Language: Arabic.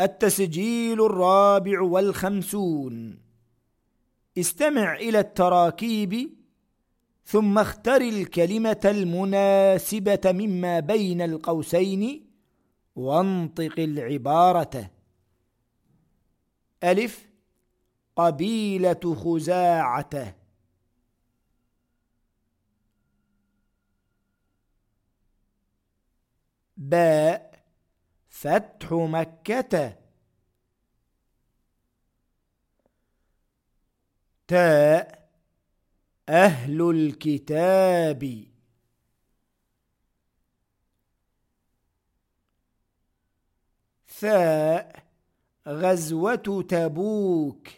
التسجيل الرابع والخمسون. استمع إلى التراكيب ثم اختر الكلمة المناسبة مما بين القوسين وانطق العبارة. ألف قبيلة خزاعة. باء فتح مكة. تاء أهل الكتاب. ثاء غزوة تبوك.